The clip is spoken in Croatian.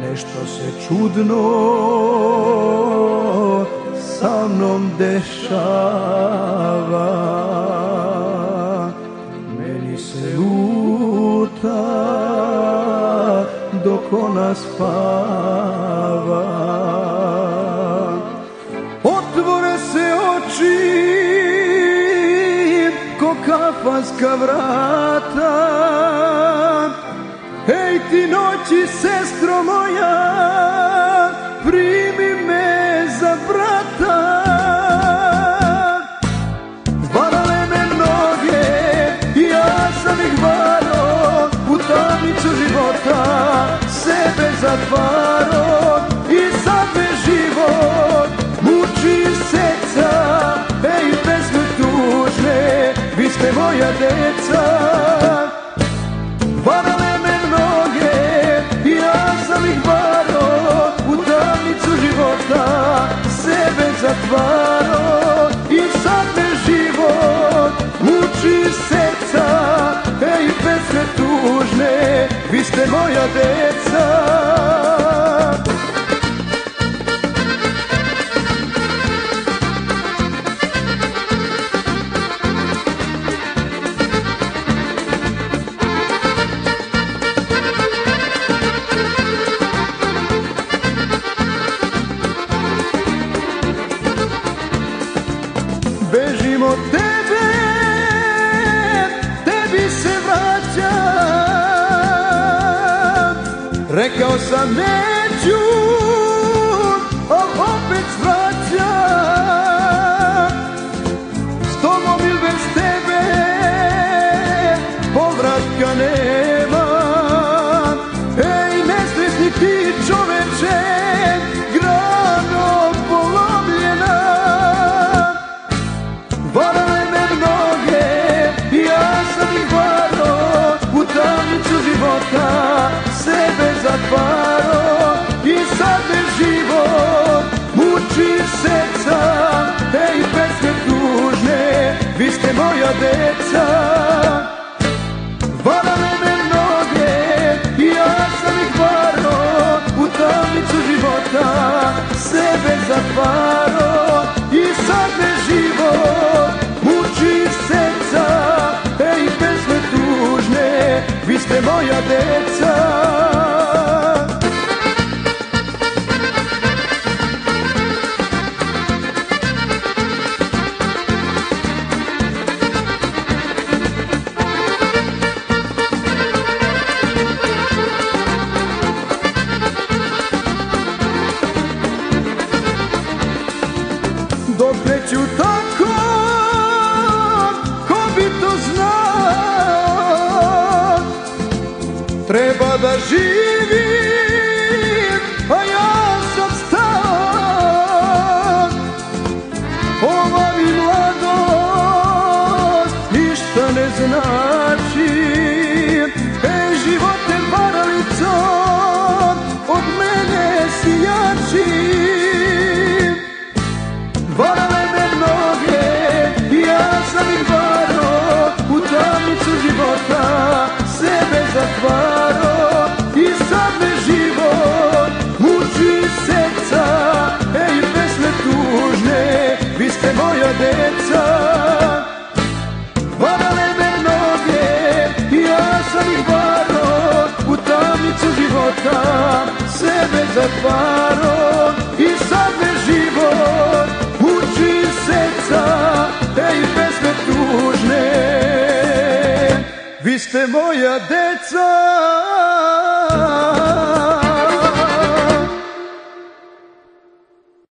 Nešto se čudno sa mnom dešava. Meni se luta dok ona spava. Otvore se oči ko kafanska vrata ti noći, sestro moja, primi me za brata. Varale me noge, ja sam ih varo, u tamnicu života, sebe zatvaro. I sad me život muči seca, ej pesme tužne, vi ste moja. Zatvaro i sad me život muči seca Ej pesme tužne, vi ste moja deca Rekao sam neću, moja deca. Varale me noge i ja sam ih varo u tamnicu života sebe zatvaro i sad me život muči seca Ej pesme tužne, vi ste moja deca Neću tako, ko bi to znao. Treba da živim, života sebe zatvaro I sad me život. Muči seca Ej pesme tužne. Vi ste moja deca